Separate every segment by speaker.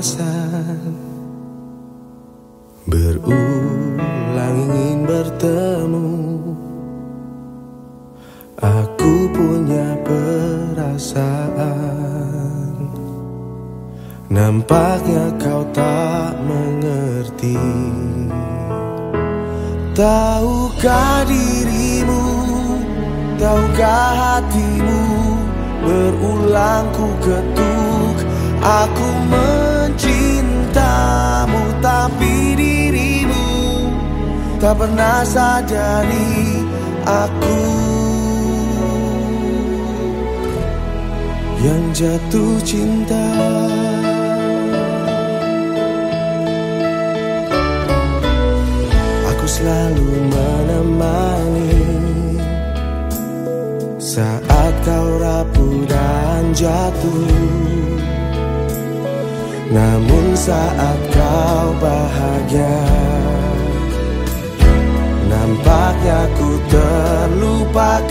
Speaker 1: alasan Berulang ingin bertemu. Aku punya perasaan Nampaknya kau tak mengerti. Tahukah dirimu? Tahukah hatimu Berulang ku ketuk Aku mencintamu Tapi dirimu Tak pernah sadari Aku. Yang jatuh cinta. Aku selalu menemani Saat kau rapuh dan jatuh. Namun saat kau bahagia Nampaknya ku terlupakan.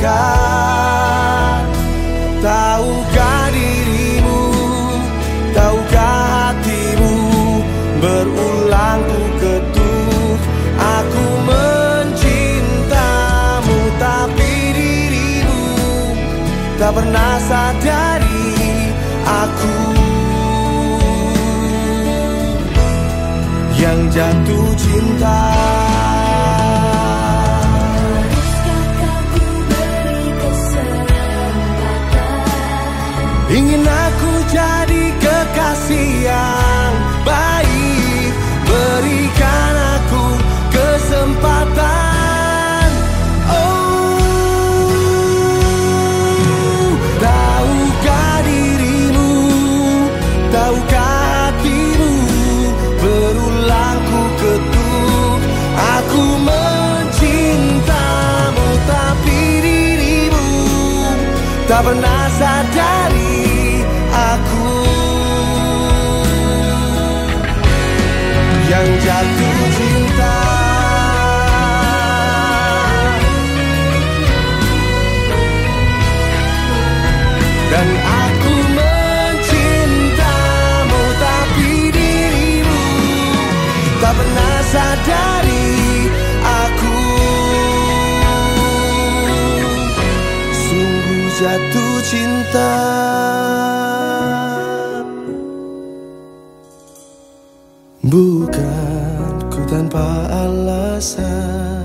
Speaker 1: Tahukah dirimu Tahukah hatimu Berulang ku ketuk Tak pernah sadari Aku Yang jatuh cinta. Ingin aku jadi kekasih yang ketuk. Aku mencintamu Tapi dirimu Tak pernah sadari aku. Yang jatuh cinta sadari aku. Sungguh jatuh cinta. Bukan ku tanpa alasan